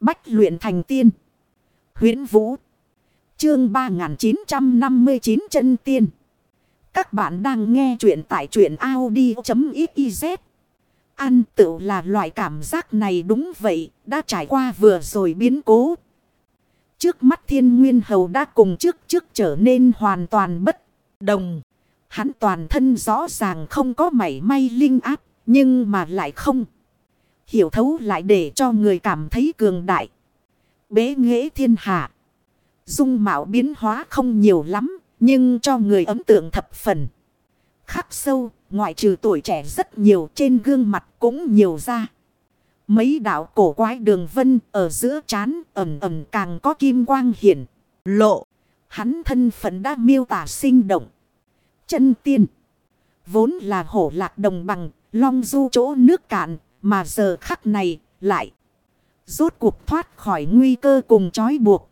Bách luyện thành tiên. huyễn Vũ. Chương 3959 chân tiên. Các bạn đang nghe truyện tại truyện Audi.xyz. Ăn tự là loại cảm giác này đúng vậy, đã trải qua vừa rồi biến cố. Trước mắt thiên nguyên hầu đã cùng trước trước trở nên hoàn toàn bất đồng. Hắn toàn thân rõ ràng không có mảy may linh áp, nhưng mà lại không. Hiểu thấu lại để cho người cảm thấy cường đại. Bế nghệ thiên hạ. Dung mạo biến hóa không nhiều lắm, nhưng cho người ấn tượng thập phần. Khắc sâu, ngoại trừ tuổi trẻ rất nhiều trên gương mặt cũng nhiều ra. Mấy đạo cổ quái đường vân ở giữa chán ẩm ẩm càng có kim quang hiển, lộ. Hắn thân phận đã miêu tả sinh động. Chân tiên. Vốn là hổ lạc đồng bằng, long du chỗ nước cạn, mà giờ khắc này lại. Rốt cuộc thoát khỏi nguy cơ cùng trói buộc.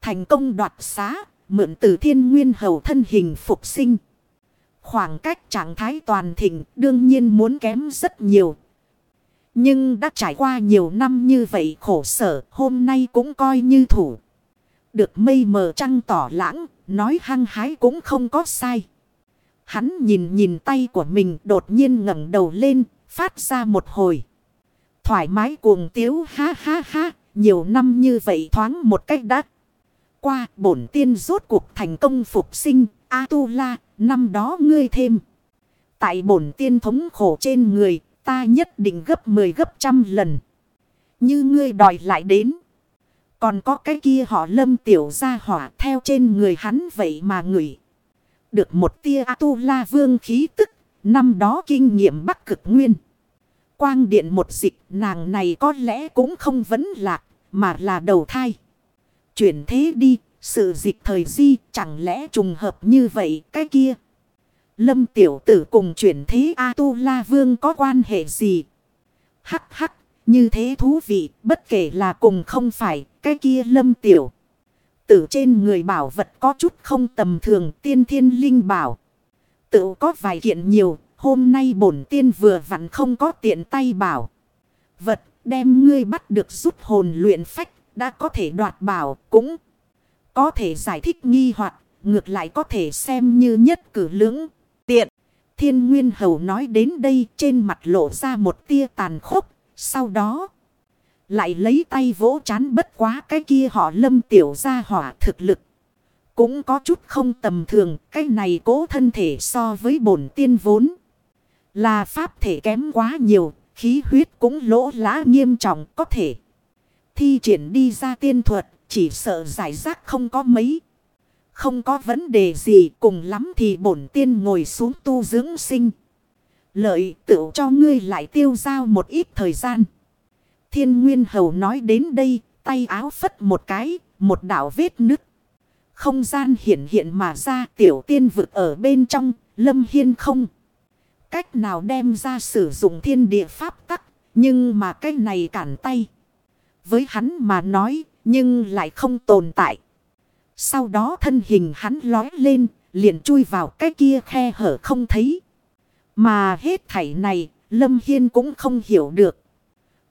Thành công đoạt xá, mượn từ thiên nguyên hầu thân hình phục sinh. Khoảng cách trạng thái toàn thịnh đương nhiên muốn kém rất nhiều. Nhưng đã trải qua nhiều năm như vậy khổ sở hôm nay cũng coi như thủ. Được mây mờ trăng tỏ lãng, nói hăng hái cũng không có sai. Hắn nhìn nhìn tay của mình đột nhiên ngẩng đầu lên, phát ra một hồi. Thoải mái cuồng tiếu ha ha ha, nhiều năm như vậy thoáng một cách đắt. Qua bổn tiên rốt cuộc thành công phục sinh, A-tu-la, năm đó ngươi thêm. Tại bổn tiên thống khổ trên người, ta nhất định gấp 10 gấp trăm lần. Như ngươi đòi lại đến. Còn có cái kia họ lâm tiểu ra hỏa theo trên người hắn vậy mà ngửi. Được một tia A-tu-la vương khí tức, năm đó kinh nghiệm bắc cực nguyên. Quang điện một dịch nàng này có lẽ cũng không vấn lạc, mà là đầu thai. Chuyển thế đi, sự dịch thời di chẳng lẽ trùng hợp như vậy cái kia. Lâm tiểu tử cùng chuyển thế A-tu-la vương có quan hệ gì? Hắc hắc, như thế thú vị, bất kể là cùng không phải, cái kia lâm tiểu. Tử trên người bảo vật có chút không tầm thường tiên thiên linh bảo. Tự có vài kiện nhiều, hôm nay bổn tiên vừa vặn không có tiện tay bảo. Vật đem ngươi bắt được giúp hồn luyện phách, đã có thể đoạt bảo, cũng có thể giải thích nghi hoặc ngược lại có thể xem như nhất cử lưỡng, tiện. Thiên Nguyên Hầu nói đến đây trên mặt lộ ra một tia tàn khốc, sau đó... Lại lấy tay vỗ chán bất quá cái kia họ lâm tiểu ra hỏa thực lực. Cũng có chút không tầm thường. Cái này cố thân thể so với bổn tiên vốn. Là pháp thể kém quá nhiều. Khí huyết cũng lỗ lá nghiêm trọng có thể. Thi triển đi ra tiên thuật. Chỉ sợ giải rác không có mấy. Không có vấn đề gì cùng lắm thì bổn tiên ngồi xuống tu dưỡng sinh. Lợi tự cho ngươi lại tiêu giao một ít thời gian. Thiên Nguyên Hầu nói đến đây, tay áo phất một cái, một đảo vết nứt. Không gian hiện hiện mà ra tiểu tiên vực ở bên trong, lâm hiên không. Cách nào đem ra sử dụng thiên địa pháp tắc, nhưng mà cái này cản tay. Với hắn mà nói, nhưng lại không tồn tại. Sau đó thân hình hắn lói lên, liền chui vào cái kia khe hở không thấy. Mà hết thảy này, Lâm Hiên cũng không hiểu được.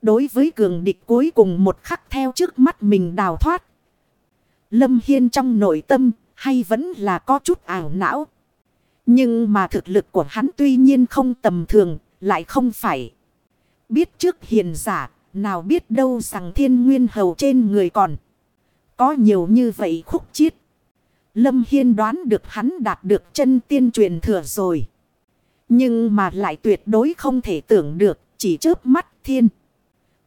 Đối với cường địch cuối cùng một khắc theo trước mắt mình đào thoát. Lâm Hiên trong nội tâm hay vẫn là có chút ảo não. Nhưng mà thực lực của hắn tuy nhiên không tầm thường, lại không phải. Biết trước hiền giả, nào biết đâu rằng thiên nguyên hầu trên người còn. Có nhiều như vậy khúc chiết. Lâm Hiên đoán được hắn đạt được chân tiên truyền thừa rồi. Nhưng mà lại tuyệt đối không thể tưởng được, chỉ chớp mắt thiên.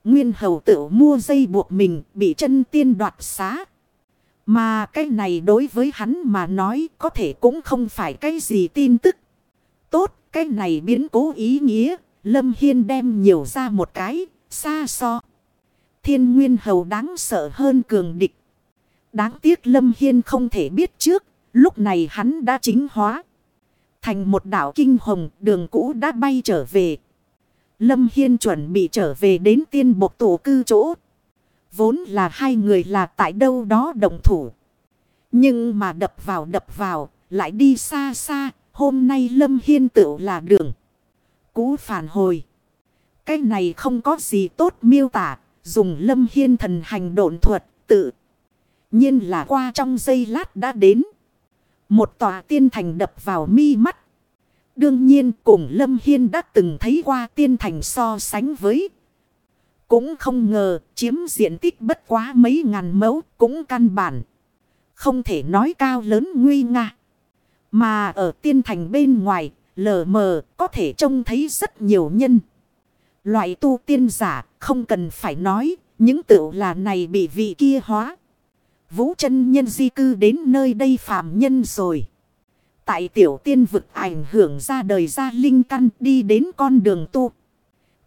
Nguyên hầu tự mua dây buộc mình bị chân tiên đoạt xá. Mà cái này đối với hắn mà nói có thể cũng không phải cái gì tin tức. Tốt, cái này biến cố ý nghĩa, Lâm Hiên đem nhiều ra một cái, xa so. Thiên Nguyên hầu đáng sợ hơn cường địch. Đáng tiếc Lâm Hiên không thể biết trước, lúc này hắn đã chính hóa. Thành một đảo kinh hồng, đường cũ đã bay trở về. Lâm Hiên chuẩn bị trở về đến tiên Bộc tổ cư chỗ. Vốn là hai người là tại đâu đó đồng thủ. Nhưng mà đập vào đập vào, lại đi xa xa, hôm nay Lâm Hiên tự là đường. Cú phản hồi. Cái này không có gì tốt miêu tả, dùng lâm hiên thần hành độn thuật tự. nhiên là qua trong giây lát đã đến. Một tòa tiên thành đập vào mi mắt. Đương nhiên cùng Lâm Hiên đã từng thấy qua tiên thành so sánh với. Cũng không ngờ, chiếm diện tích bất quá mấy ngàn mẫu, cũng căn bản. Không thể nói cao lớn nguy nga. Mà ở tiên thành bên ngoài, lờ mờ, có thể trông thấy rất nhiều nhân. Loại tu tiên giả, không cần phải nói, những tựu là này bị vị kia hóa. Vũ chân nhân di cư đến nơi đây phàm nhân rồi. Tại tiểu tiên vực ảnh hưởng ra đời ra linh căn đi đến con đường tu.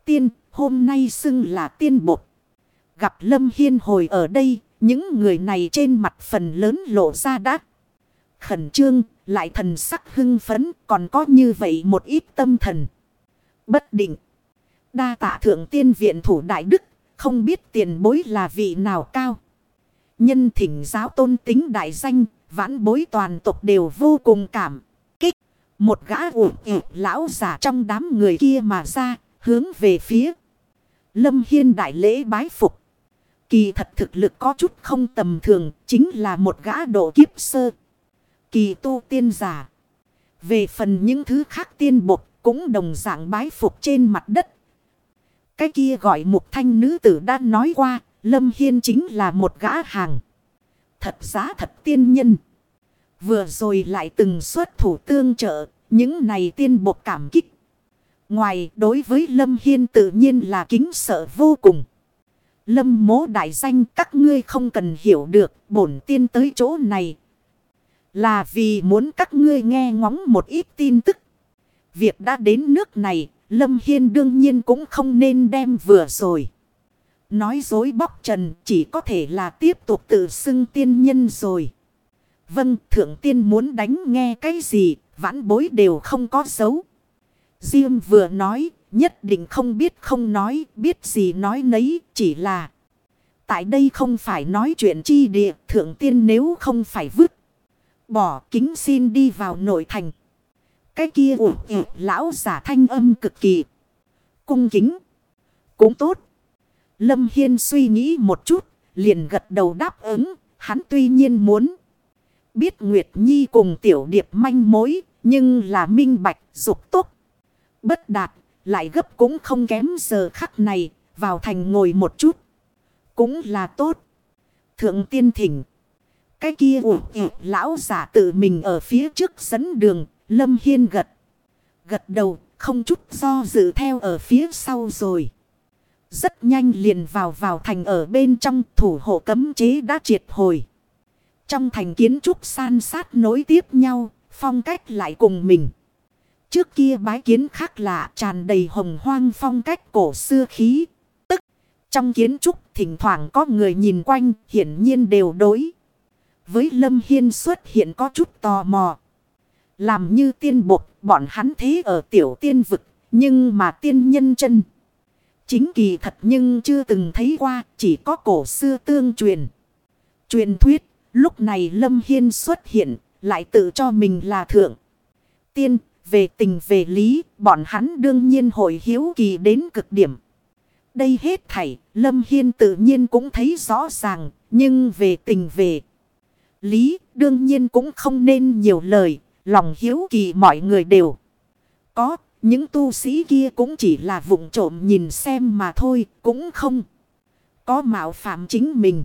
Tiên hôm nay xưng là tiên bột. Gặp Lâm Hiên hồi ở đây, những người này trên mặt phần lớn lộ ra đắc. Khẩn trương, lại thần sắc hưng phấn, còn có như vậy một ít tâm thần. Bất định. Đa tạ thượng tiên viện thủ đại đức, không biết tiền bối là vị nào cao. Nhân thỉnh giáo tôn tính đại danh, vãn bối toàn tộc đều vô cùng cảm kích. Một gã ủ ủ lão giả trong đám người kia mà ra, hướng về phía. Lâm Hiên đại lễ bái phục. Kỳ thật thực lực có chút không tầm thường, chính là một gã độ kiếp sơ. Kỳ tu tiên giả. Về phần những thứ khác tiên bột cũng đồng dạng bái phục trên mặt đất. Cái kia gọi một thanh nữ tử đã nói qua, Lâm Hiên chính là một gã hàng. Thật giá thật tiên nhân. Vừa rồi lại từng xuất thủ tương trợ, những này tiên bột cảm kích. Ngoài đối với Lâm Hiên tự nhiên là kính sợ vô cùng. Lâm mố đại danh các ngươi không cần hiểu được bổn tiên tới chỗ này. Là vì muốn các ngươi nghe ngóng một ít tin tức. Việc đã đến nước này, Lâm Hiên đương nhiên cũng không nên đem vừa rồi. Nói dối bóc trần chỉ có thể là tiếp tục tự xưng tiên nhân rồi. Vâng, thượng tiên muốn đánh nghe cái gì, vãn bối đều không có dấu. Diêm vừa nói, nhất định không biết không nói, biết gì nói nấy, chỉ là... Tại đây không phải nói chuyện chi địa, thượng tiên nếu không phải vứt. Bỏ kính xin đi vào nội thành. Cái kia ủ ủ lão giả thanh âm cực kỳ. Cung kính. Cũng tốt. Lâm Hiên suy nghĩ một chút, liền gật đầu đáp ứng, hắn tuy nhiên muốn. Biết Nguyệt Nhi cùng tiểu điệp manh mối, nhưng là minh bạch, dục tốt. Bất đạt, lại gấp cũng không kém giờ khắc này, vào thành ngồi một chút. Cũng là tốt. Thượng tiên thỉnh. Cái kia ủ lão giả tự mình ở phía trước dẫn đường, Lâm Hiên gật. Gật đầu, không chút do dự theo ở phía sau rồi. Rất nhanh liền vào vào thành ở bên trong thủ hộ cấm chế đã triệt hồi. Trong thành kiến trúc san sát nối tiếp nhau, phong cách lại cùng mình. Trước kia bái kiến khác lạ tràn đầy hồng hoang phong cách cổ xưa khí. Tức, trong kiến trúc thỉnh thoảng có người nhìn quanh hiển nhiên đều đối. Với Lâm Hiên xuất hiện có chút tò mò. Làm như tiên bột bọn hắn thế ở tiểu tiên vực, nhưng mà tiên nhân chân. Chính kỳ thật nhưng chưa từng thấy qua, chỉ có cổ xưa tương truyền. Truyền thuyết, lúc này Lâm Hiên xuất hiện, lại tự cho mình là thượng. Tiên, về tình về lý, bọn hắn đương nhiên hội hiếu kỳ đến cực điểm. Đây hết thảy, Lâm Hiên tự nhiên cũng thấy rõ ràng, nhưng về tình về lý, đương nhiên cũng không nên nhiều lời, lòng hiếu kỳ mọi người đều có. Những tu sĩ kia cũng chỉ là vụng trộm nhìn xem mà thôi, cũng không có mạo phạm chính mình.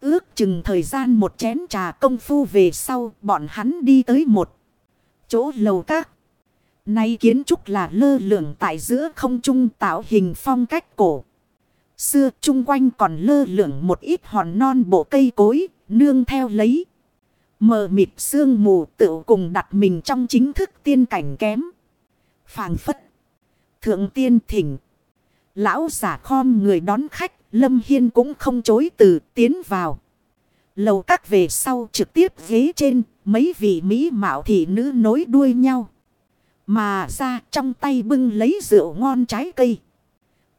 Ước chừng thời gian một chén trà công phu về sau, bọn hắn đi tới một chỗ lầu các. Nay kiến trúc là lơ lửng tại giữa không trung tạo hình phong cách cổ. Xưa chung quanh còn lơ lửng một ít hòn non bộ cây cối, nương theo lấy. Mờ mịt sương mù tự cùng đặt mình trong chính thức tiên cảnh kém phàng phất. Thượng tiên thỉnh. Lão giả khom người đón khách. Lâm Hiên cũng không chối từ tiến vào. Lầu các về sau trực tiếp ghế trên. Mấy vị mỹ mạo thị nữ nối đuôi nhau. Mà ra trong tay bưng lấy rượu ngon trái cây.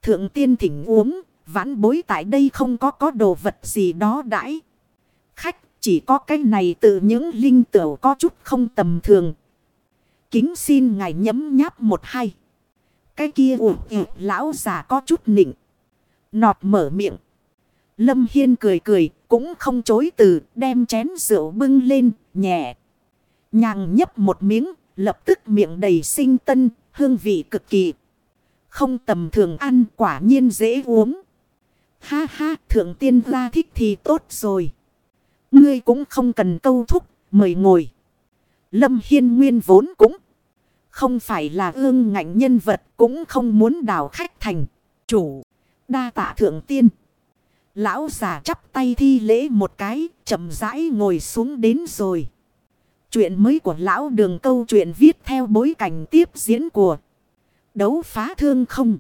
Thượng tiên thỉnh uống. Vãn bối tại đây không có có đồ vật gì đó đãi. Khách, chỉ có cái này từ những linh tửu có chút không tầm thường kính xin ngài nhấm nháp một hai. Cái kia ủ, lão già có chút nịnh. Nọt mở miệng. Lâm Hiên cười cười, cũng không chối từ, đem chén rượu bưng lên, nhẹ. Nhàng nhấp một miếng, lập tức miệng đầy sinh tân, hương vị cực kỳ. Không tầm thường ăn, quả nhiên dễ uống. Ha ha, thượng tiên ra thích thì tốt rồi. Ngươi cũng không cần câu thúc, mời ngồi. Lâm Hiên Nguyên vốn cũng không phải là ương ngạnh nhân vật, cũng không muốn đào khách thành chủ. Đa tạ thượng tiên. Lão già chắp tay thi lễ một cái, chậm rãi ngồi xuống đến rồi. Chuyện mới của lão đường câu chuyện viết theo bối cảnh tiếp diễn của đấu phá thương không.